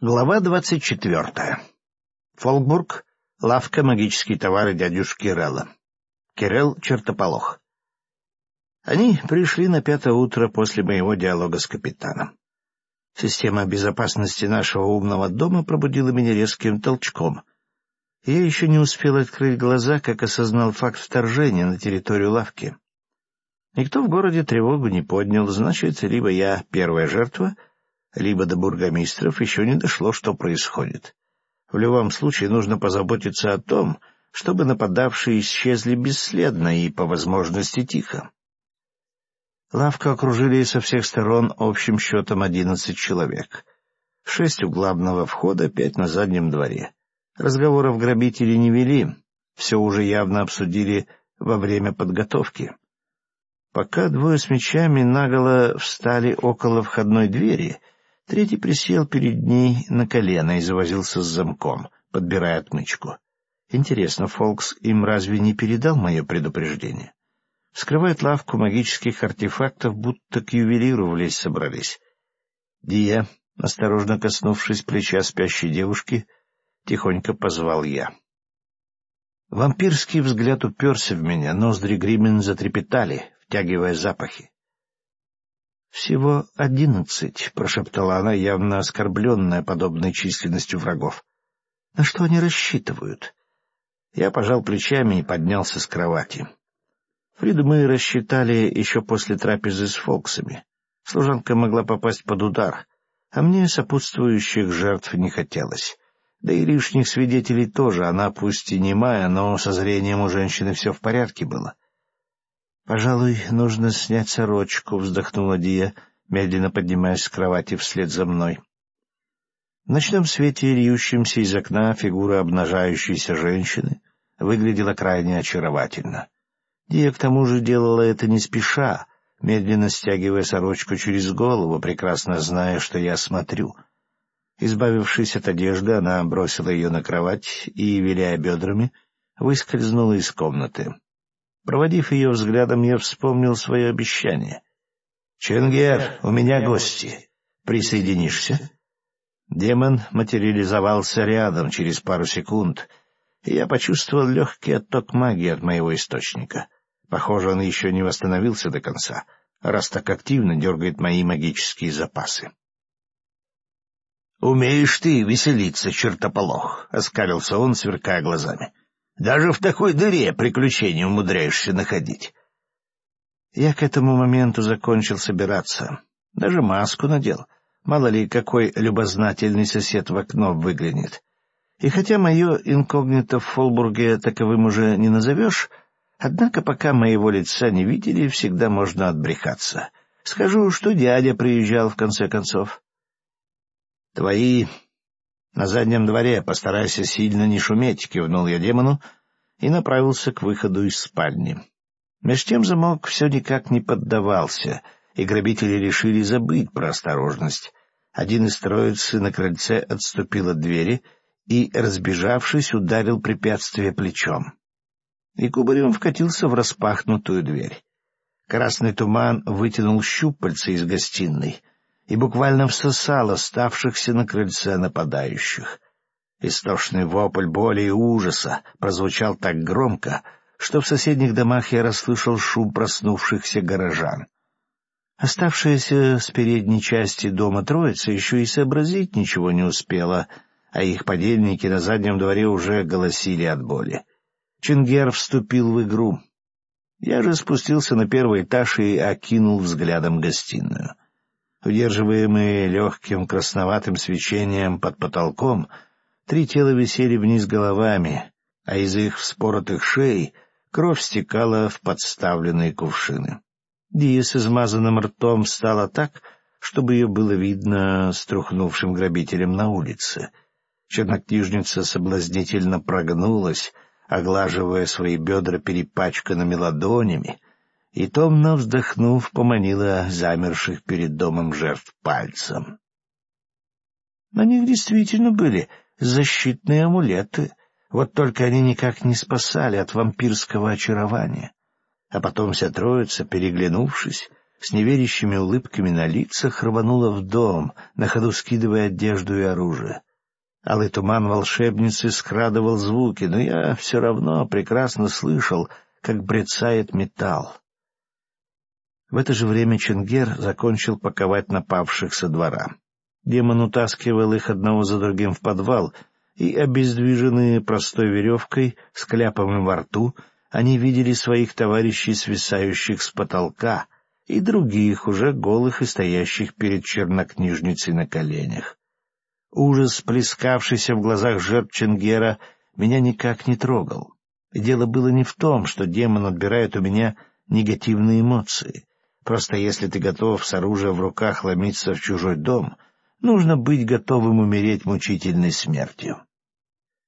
Глава двадцать четвертая. Фолкбург. Лавка магические товары дядюшки Кирелла. Кирелл Чертополох. Они пришли на пятое утро после моего диалога с капитаном. Система безопасности нашего умного дома пробудила меня резким толчком. Я еще не успел открыть глаза, как осознал факт вторжения на территорию лавки. Никто в городе тревогу не поднял, значит, либо я первая жертва — либо до бургомистров еще не дошло, что происходит. В любом случае нужно позаботиться о том, чтобы нападавшие исчезли бесследно и, по возможности, тихо. Лавку окружили со всех сторон общим счетом одиннадцать человек. Шесть у главного входа, пять на заднем дворе. Разговоров грабители не вели, все уже явно обсудили во время подготовки. Пока двое с мечами наголо встали около входной двери — Третий присел перед ней на колено и завозился с замком, подбирая отмычку. Интересно, Фолкс им разве не передал мое предупреждение? Вскрывает лавку магических артефактов, будто к ювелиру влезть собрались. Дия, осторожно коснувшись плеча спящей девушки, тихонько позвал я. Вампирский взгляд уперся в меня, ноздри Гримен затрепетали, втягивая запахи. «Всего одиннадцать», — прошептала она, явно оскорбленная подобной численностью врагов. «На что они рассчитывают?» Я пожал плечами и поднялся с кровати. Фриду мы рассчитали еще после трапезы с Фоксами. Служанка могла попасть под удар, а мне сопутствующих жертв не хотелось. Да и лишних свидетелей тоже, она пусть и немая, но со зрением у женщины все в порядке было. — Пожалуй, нужно снять сорочку, — вздохнула Дия, медленно поднимаясь с кровати вслед за мной. В ночном свете, льющемся из окна, фигура обнажающейся женщины выглядела крайне очаровательно. Дия к тому же делала это не спеша, медленно стягивая сорочку через голову, прекрасно зная, что я смотрю. Избавившись от одежды, она бросила ее на кровать и, виляя бедрами, выскользнула из комнаты. Проводив ее взглядом, я вспомнил свое обещание. — Ченгер, у меня гости. Присоединишься? Демон материализовался рядом через пару секунд, и я почувствовал легкий отток магии от моего источника. Похоже, он еще не восстановился до конца, раз так активно дергает мои магические запасы. — Умеешь ты веселиться, чертополох! — оскалился он, сверкая глазами. Даже в такой дыре приключения умудряешься находить. Я к этому моменту закончил собираться. Даже маску надел. Мало ли, какой любознательный сосед в окно выглянет. И хотя мое инкогнито в Фолбурге таковым уже не назовешь, однако пока моего лица не видели, всегда можно отбрехаться. Скажу, что дядя приезжал в конце концов. — Твои на заднем дворе постарайся сильно не шуметь, — кивнул я демону и направился к выходу из спальни. Меж тем замок все никак не поддавался, и грабители решили забыть про осторожность. Один из троицы на крыльце отступил от двери и, разбежавшись, ударил препятствие плечом. И кубарем вкатился в распахнутую дверь. Красный туман вытянул щупальца из гостиной — и буквально всосал оставшихся на крыльце нападающих. Истошный вопль боли и ужаса прозвучал так громко, что в соседних домах я расслышал шум проснувшихся горожан. Оставшаяся с передней части дома троица еще и сообразить ничего не успела, а их подельники на заднем дворе уже голосили от боли. Чингер вступил в игру. Я же спустился на первый этаж и окинул взглядом гостиную. Удерживаемые легким красноватым свечением под потолком, три тела висели вниз головами, а из их вспоротых шеи кровь стекала в подставленные кувшины. Дия с измазанным ртом встала так, чтобы ее было видно струхнувшим грабителем на улице. Чернокнижница соблазнительно прогнулась, оглаживая свои бедра перепачканными ладонями, и, томно вздохнув, поманила замерших перед домом жертв пальцем. На них действительно были защитные амулеты, вот только они никак не спасали от вампирского очарования. А потом вся троица, переглянувшись, с неверящими улыбками на лицах рванула в дом, на ходу скидывая одежду и оружие. Алый туман волшебницы скрадывал звуки, но я все равно прекрасно слышал, как брецает металл. В это же время Ченгер закончил паковать напавших со двора. Демон утаскивал их одного за другим в подвал, и, обездвиженные простой веревкой, с кляпом во рту, они видели своих товарищей, свисающих с потолка, и других, уже голых и стоящих перед чернокнижницей на коленях. Ужас, плескавшийся в глазах жертв Ченгера, меня никак не трогал. И дело было не в том, что демон отбирает у меня негативные эмоции. Просто если ты готов с оружием в руках ломиться в чужой дом, нужно быть готовым умереть мучительной смертью.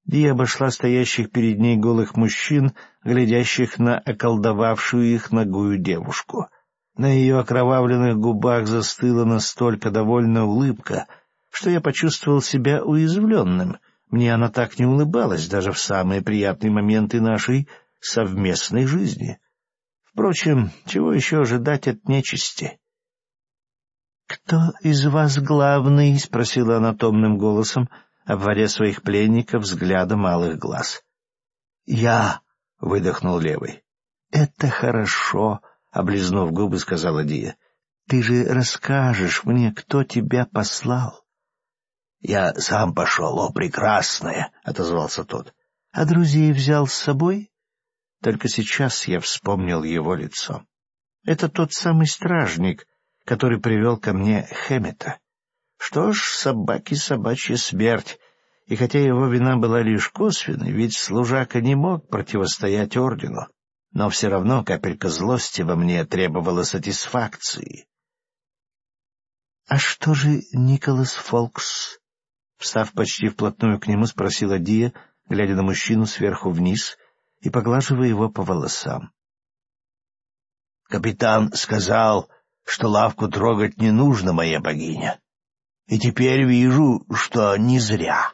Ди обошла стоящих перед ней голых мужчин, глядящих на околдовавшую их ногую девушку. На ее окровавленных губах застыла настолько довольная улыбка, что я почувствовал себя уязвленным. Мне она так не улыбалась даже в самые приятные моменты нашей совместной жизни. Впрочем, чего еще ожидать от нечисти? — Кто из вас главный? — спросила она томным голосом, обводя своих пленников взглядом малых глаз. — Я! — выдохнул левый. — Это хорошо, — облизнув губы, сказала Дия. — Ты же расскажешь мне, кто тебя послал. — Я сам пошел, о, прекрасная! — отозвался тот. — А друзей взял с собой? Только сейчас я вспомнил его лицо. Это тот самый стражник, который привел ко мне Хэммета. Что ж, собаки собачья смерть, и хотя его вина была лишь косвенной, ведь служака не мог противостоять ордену, но все равно капелька злости во мне требовала сатисфакции. — А что же Николас Фолкс? Встав почти вплотную к нему, спросила Дия, глядя на мужчину сверху вниз и поглаживая его по волосам. «Капитан сказал, что лавку трогать не нужно, моя богиня. И теперь вижу, что не зря».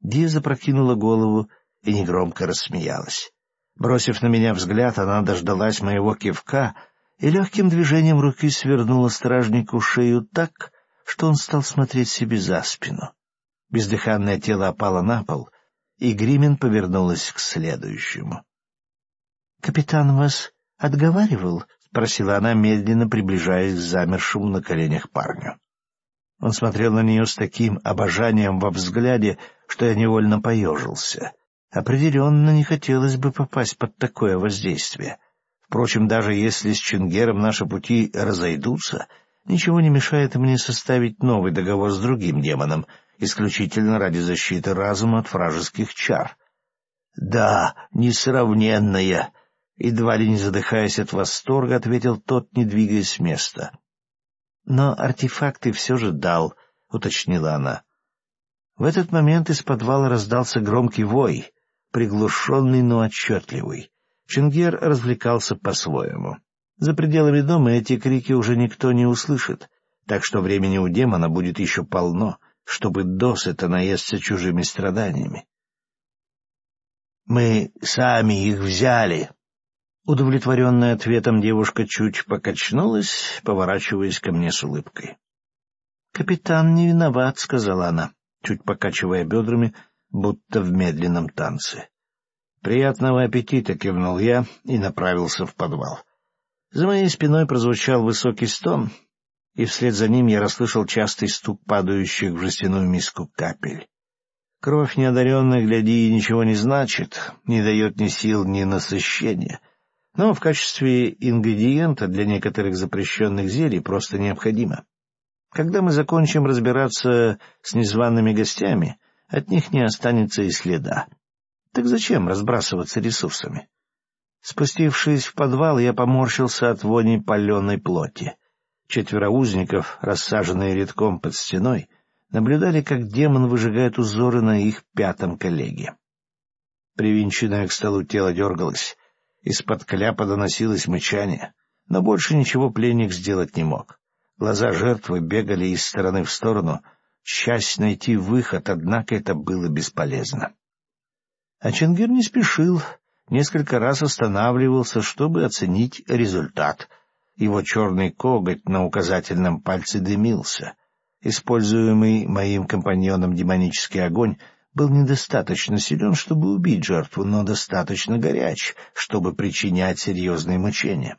Ди запрокинула голову и негромко рассмеялась. Бросив на меня взгляд, она дождалась моего кивка и легким движением руки свернула стражнику шею так, что он стал смотреть себе за спину. Бездыханное тело опало на пол, и Гримен повернулась к следующему. — Капитан вас отговаривал? — спросила она, медленно приближаясь к замершему на коленях парню. Он смотрел на нее с таким обожанием во взгляде, что я невольно поежился. Определенно не хотелось бы попасть под такое воздействие. Впрочем, даже если с Чингером наши пути разойдутся, ничего не мешает мне составить новый договор с другим демоном — исключительно ради защиты разума от вражеских чар. — Да, несравненная! — едва ли не задыхаясь от восторга, ответил тот, не двигаясь с места. — Но артефакты все же дал, — уточнила она. В этот момент из подвала раздался громкий вой, приглушенный, но отчетливый. Чингер развлекался по-своему. За пределами дома эти крики уже никто не услышит, так что времени у демона будет еще полно — чтобы досыта наесться чужими страданиями. «Мы сами их взяли». Удовлетворенная ответом девушка чуть покачнулась, поворачиваясь ко мне с улыбкой. «Капитан не виноват», — сказала она, чуть покачивая бедрами, будто в медленном танце. «Приятного аппетита!» — кивнул я и направился в подвал. За моей спиной прозвучал высокий стон, и вслед за ним я расслышал частый стук падающих в жестяную миску капель. Кровь неодаренная, гляди, ничего не значит, не дает ни сил, ни насыщения, но в качестве ингредиента для некоторых запрещенных зелий просто необходимо. Когда мы закончим разбираться с незваными гостями, от них не останется и следа. Так зачем разбрасываться ресурсами? Спустившись в подвал, я поморщился от вони паленой плоти. Четверо узников, рассаженные редком под стеной, наблюдали, как демон выжигает узоры на их пятом коллеге. Привинченное к столу тело дергалось, из-под кляпа доносилось мычание, но больше ничего пленник сделать не мог. Глаза жертвы бегали из стороны в сторону, часть найти выход, однако это было бесполезно. А Ченгир не спешил, несколько раз останавливался, чтобы оценить результат — Его черный коготь на указательном пальце дымился. Используемый моим компаньоном демонический огонь был недостаточно силен, чтобы убить жертву, но достаточно горяч, чтобы причинять серьезные мучения.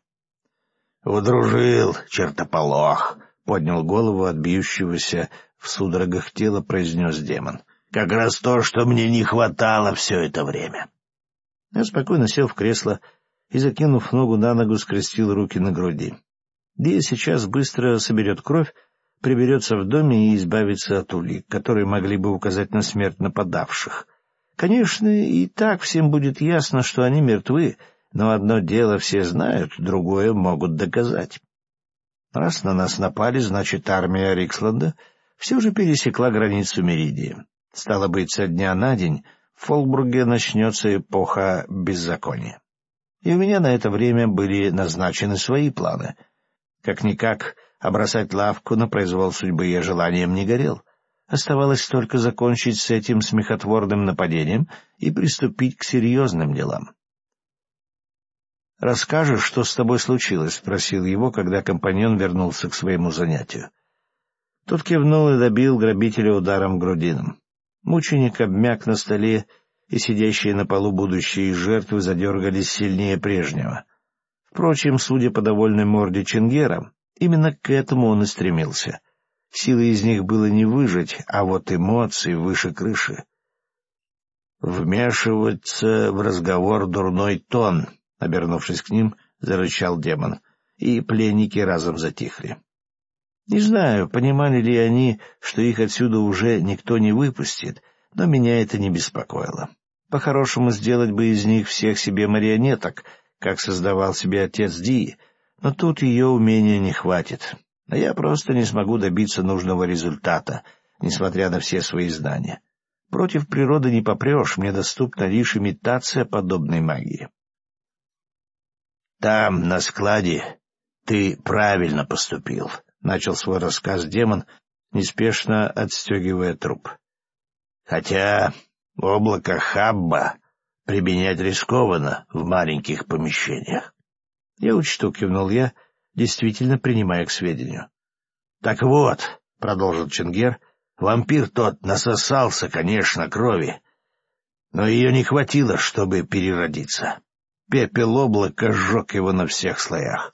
«Удружил, чертополох!» — поднял голову от бьющегося в судорогах тела, произнес демон. «Как раз то, что мне не хватало все это время». Я спокойно сел в кресло и, закинув ногу на ногу, скрестил руки на груди. Дия сейчас быстро соберет кровь, приберется в доме и избавится от улик, которые могли бы указать на смерть нападавших. Конечно, и так всем будет ясно, что они мертвы, но одно дело все знают, другое могут доказать. Раз на нас напали, значит, армия Риксланда все же пересекла границу Меридии. Стало быть, со дня на день в Фолкбурге начнется эпоха беззакония. И у меня на это время были назначены свои планы. Как-никак, обросать лавку на произвол судьбы я желанием не горел. Оставалось только закончить с этим смехотворным нападением и приступить к серьезным делам. «Расскажешь, что с тобой случилось?» — спросил его, когда компаньон вернулся к своему занятию. Тот кивнул и добил грабителя ударом грудином. Мученик обмяк на столе, и сидящие на полу будущие жертвы задергались сильнее прежнего. Впрочем, судя по довольной морде Чингера, именно к этому он и стремился. Силы из них было не выжить, а вот эмоции выше крыши. Вмешиваться в разговор дурной тон, Обернувшись к ним, зарычал демон, и пленники разом затихли. Не знаю, понимали ли они, что их отсюда уже никто не выпустит, но меня это не беспокоило. По-хорошему сделать бы из них всех себе марионеток, как создавал себе отец Ди, но тут ее умения не хватит, а я просто не смогу добиться нужного результата, несмотря на все свои знания. Против природы не попрешь, мне доступна лишь имитация подобной магии. Там, на складе, ты правильно поступил, — начал свой рассказ демон, неспешно отстегивая труп. Хотя облако Хабба применять рискованно в маленьких помещениях. Я учту, — кивнул я, действительно принимая к сведению. — Так вот, — продолжил Чингер, — вампир тот насосался, конечно, крови, но ее не хватило, чтобы переродиться. Пепел облака сжег его на всех слоях.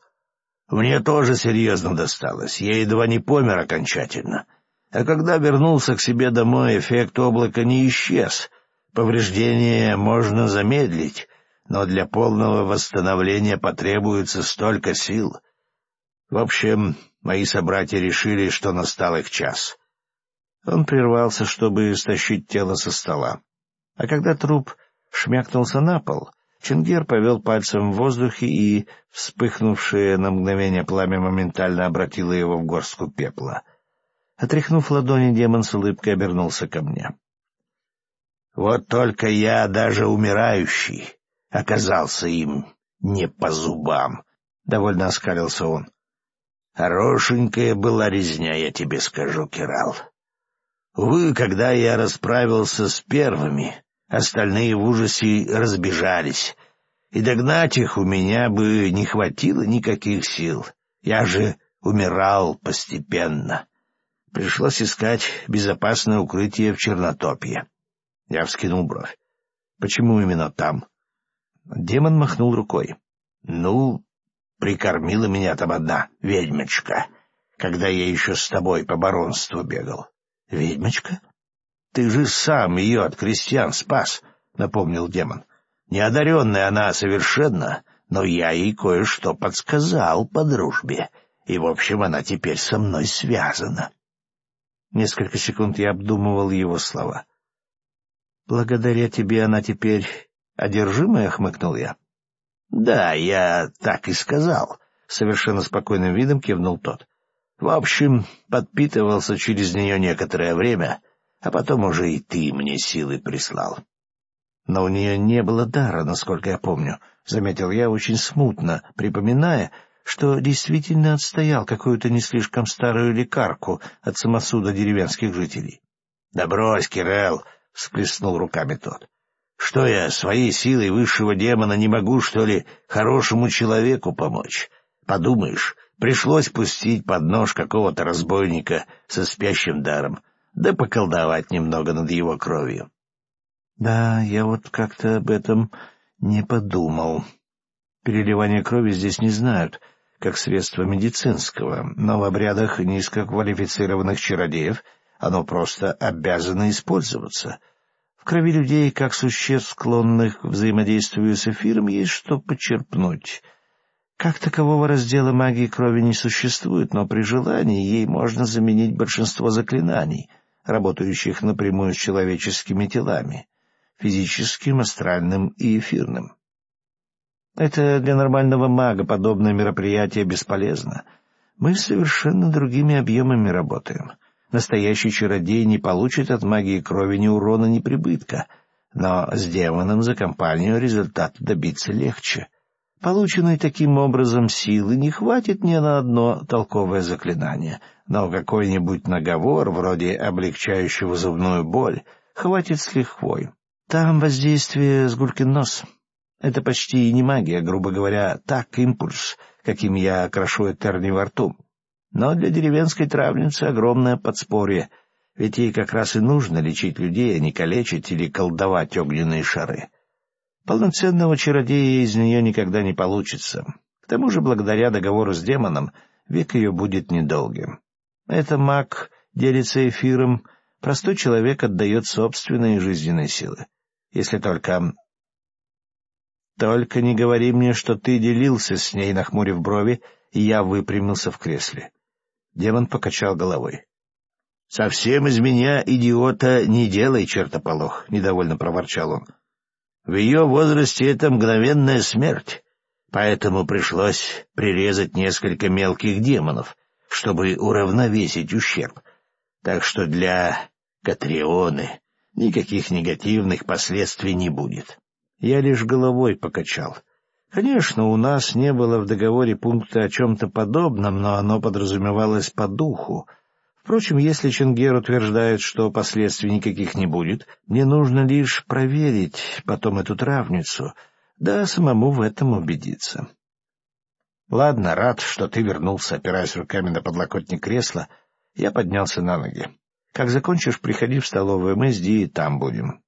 Мне тоже серьезно досталось, я едва не помер окончательно. А когда вернулся к себе домой, эффект облака не исчез. Повреждения можно замедлить, но для полного восстановления потребуется столько сил. В общем, мои собратья решили, что настал их час. Он прервался, чтобы стащить тело со стола. А когда труп шмякнулся на пол, Чингер повел пальцем в воздухе, и вспыхнувшее на мгновение пламя моментально обратило его в горстку пепла. Отряхнув ладони, демон с улыбкой обернулся ко мне. — Вот только я, даже умирающий, оказался им не по зубам, — довольно оскалился он. — Хорошенькая была резня, я тебе скажу, Кирал. Увы, когда я расправился с первыми, Остальные в ужасе разбежались, и догнать их у меня бы не хватило никаких сил. Я же умирал постепенно. Пришлось искать безопасное укрытие в Чернотопье. Я вскинул бровь. Почему именно там? Демон махнул рукой. Ну, прикормила меня там одна ведьмочка, когда я еще с тобой по баронству бегал. Ведьмочка? Ты же сам ее от крестьян спас, — напомнил демон. Неодаренная она совершенно, но я ей кое-что подсказал по дружбе, и, в общем, она теперь со мной связана. Несколько секунд я обдумывал его слова. — Благодаря тебе она теперь одержимая? — хмыкнул я. — Да, я так и сказал, — совершенно спокойным видом кивнул тот. — В общем, подпитывался через нее некоторое время, а потом уже и ты мне силы прислал. Но у нее не было дара, насколько я помню, — заметил я очень смутно, припоминая, что действительно отстоял какую-то не слишком старую лекарку от самосуда деревенских жителей. — Да брось, Кирелл! — всплеснул руками тот. — Что я своей силой высшего демона не могу, что ли, хорошему человеку помочь? Подумаешь, пришлось пустить под нож какого-то разбойника со спящим даром, да поколдовать немного над его кровью. — Да, я вот как-то об этом не подумал. Переливание крови здесь не знают, как средство медицинского, но в обрядах низкоквалифицированных чародеев оно просто обязано использоваться. В крови людей, как существ, склонных к взаимодействию с эфиром, есть что почерпнуть. Как такового раздела магии крови не существует, но при желании ей можно заменить большинство заклинаний, работающих напрямую с человеческими телами, физическим, астральным и эфирным. Это для нормального мага подобное мероприятие бесполезно. Мы совершенно другими объемами работаем. Настоящий чародей не получит от магии крови ни урона, ни прибытка, но с демоном за компанию результата добиться легче. Полученной таким образом силы не хватит ни на одно толковое заклинание, но какой-нибудь наговор, вроде облегчающего зубную боль, хватит с лихвой. Там воздействие с гулькин нос. Это почти и не магия, грубо говоря, так импульс, каким я крошу этерни во рту. Но для деревенской травницы огромное подспорье, ведь ей как раз и нужно лечить людей, а не калечить или колдовать огненные шары. Полноценного чародея из нее никогда не получится. К тому же, благодаря договору с демоном, век ее будет недолгим. Это маг делится эфиром, простой человек отдает собственные жизненные силы. Если только «Только не говори мне, что ты делился с ней, нахмурив брови, и я выпрямился в кресле». Демон покачал головой. «Совсем из меня, идиота, не делай, чертополох», — недовольно проворчал он. «В ее возрасте это мгновенная смерть, поэтому пришлось прирезать несколько мелких демонов, чтобы уравновесить ущерб. Так что для Катрионы никаких негативных последствий не будет». Я лишь головой покачал. Конечно, у нас не было в договоре пункта о чем-то подобном, но оно подразумевалось по духу. Впрочем, если Ченгер утверждает, что последствий никаких не будет, мне нужно лишь проверить потом эту травницу, да самому в этом убедиться. Ладно, рад, что ты вернулся, опираясь руками на подлокотник кресла, я поднялся на ноги. Как закончишь, приходи в столовую, мы с Ди там будем.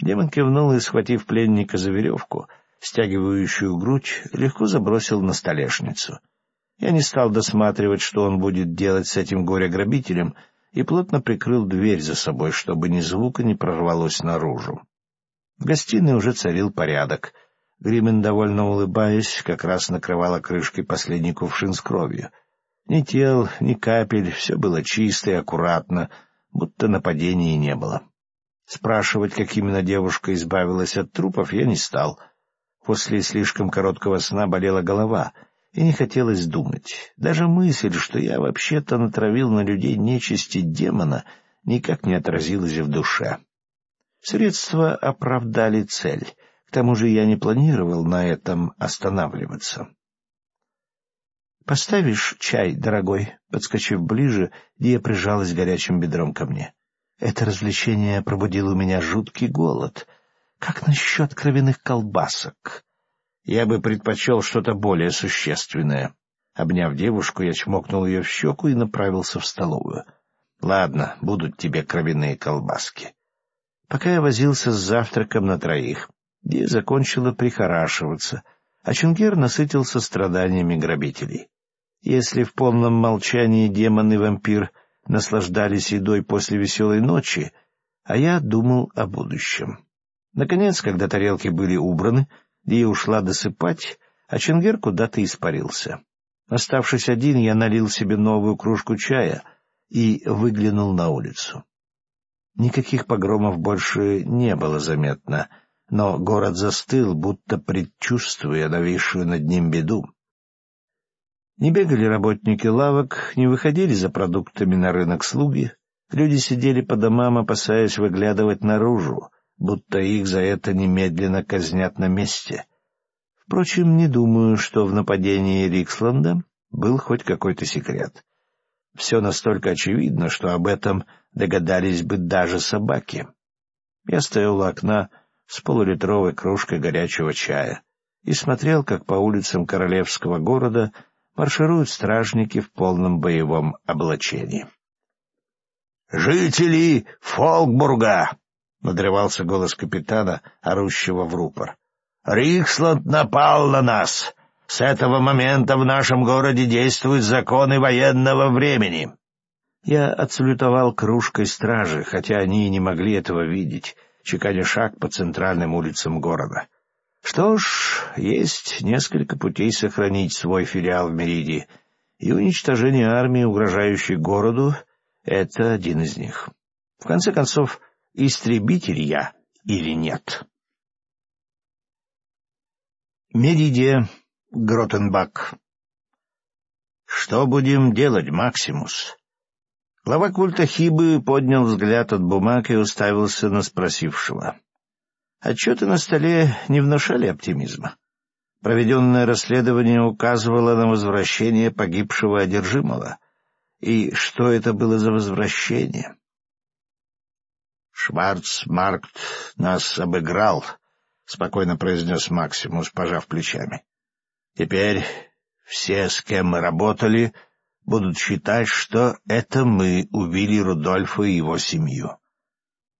Демон кивнул и, схватив пленника за веревку, стягивающую грудь, легко забросил на столешницу. Я не стал досматривать, что он будет делать с этим горе-грабителем, и плотно прикрыл дверь за собой, чтобы ни звука не прорвалось наружу. В гостиной уже царил порядок. Гримен, довольно улыбаясь, как раз накрывала крышкой последний кувшин с кровью. Ни тел, ни капель, все было чисто и аккуратно, будто нападения не было. Спрашивать, как именно девушка избавилась от трупов, я не стал. После слишком короткого сна болела голова, и не хотелось думать. Даже мысль, что я вообще-то натравил на людей нечисти демона, никак не отразилась в душе. Средства оправдали цель. К тому же я не планировал на этом останавливаться. «Поставишь чай, дорогой?» Подскочив ближе, Дия прижалась горячим бедром ко мне. Это развлечение пробудило у меня жуткий голод. Как насчет кровяных колбасок? Я бы предпочел что-то более существенное. Обняв девушку, я чмокнул ее в щеку и направился в столовую. Ладно, будут тебе кровяные колбаски. Пока я возился с завтраком на троих, Ди закончила прихорашиваться, а Чунгер насытился страданиями грабителей. Если в полном молчании демон и вампир — наслаждались едой после веселой ночи, а я думал о будущем. Наконец, когда тарелки были убраны, Дия ушла досыпать, а Ченгер куда-то испарился. Оставшись один, я налил себе новую кружку чая и выглянул на улицу. Никаких погромов больше не было заметно, но город застыл, будто предчувствуя нависшую над ним беду. Не бегали работники лавок, не выходили за продуктами на рынок слуги. Люди сидели по домам, опасаясь выглядывать наружу, будто их за это немедленно казнят на месте. Впрочем, не думаю, что в нападении Риксланда был хоть какой-то секрет. Все настолько очевидно, что об этом догадались бы даже собаки. Я стоял у окна с полулитровой кружкой горячего чая и смотрел, как по улицам королевского города — маршируют стражники в полном боевом облачении. «Жители Фолкбурга!» — надрывался голос капитана, орущего в рупор. «Риксланд напал на нас! С этого момента в нашем городе действуют законы военного времени!» Я отсалютовал кружкой стражи, хотя они и не могли этого видеть, чеканя шаг по центральным улицам города. Что ж, есть несколько путей сохранить свой филиал в Мериде, и уничтожение армии, угрожающей городу, — это один из них. В конце концов, истребитель я или нет? Меридия, Гротенбак. Что будем делать, Максимус? Глава культа Хибы поднял взгляд от бумаг и уставился на спросившего. Отчеты на столе не внушали оптимизма. Проведенное расследование указывало на возвращение погибшего одержимого. И что это было за возвращение? «Шварцмаркт нас обыграл», — спокойно произнес Максимус, пожав плечами. «Теперь все, с кем мы работали, будут считать, что это мы убили Рудольфа и его семью.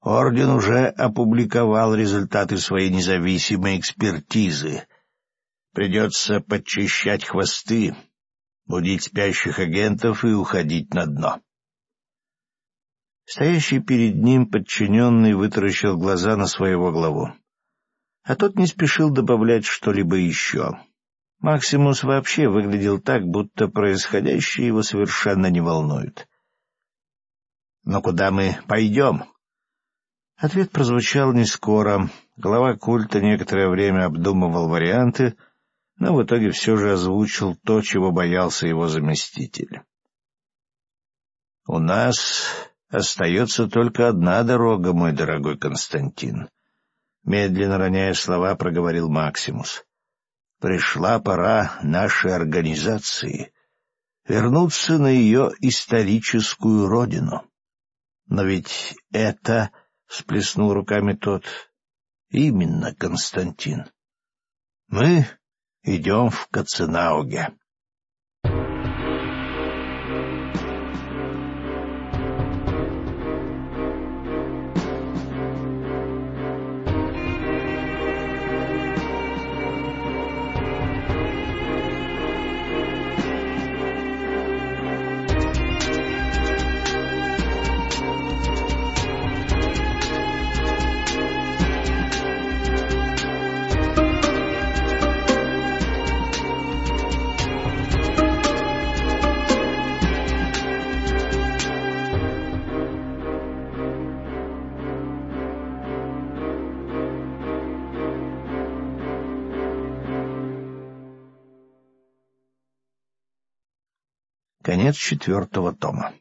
Орден уже опубликовал результаты своей независимой экспертизы. Придется подчищать хвосты, будить спящих агентов и уходить на дно. Стоящий перед ним подчиненный вытаращил глаза на своего главу. А тот не спешил добавлять что-либо еще. Максимус вообще выглядел так, будто происходящее его совершенно не волнует. «Но куда мы пойдем?» Ответ прозвучал не скоро. Глава культа некоторое время обдумывал варианты, но в итоге все же озвучил то, чего боялся его заместитель. «У нас остается только одна дорога, мой дорогой Константин», — медленно роняя слова, проговорил Максимус пришла пора нашей организации вернуться на ее историческую родину. Но ведь это, — всплеснул руками тот, — именно Константин. Мы идем в Каценауге. Конец четвертого тома.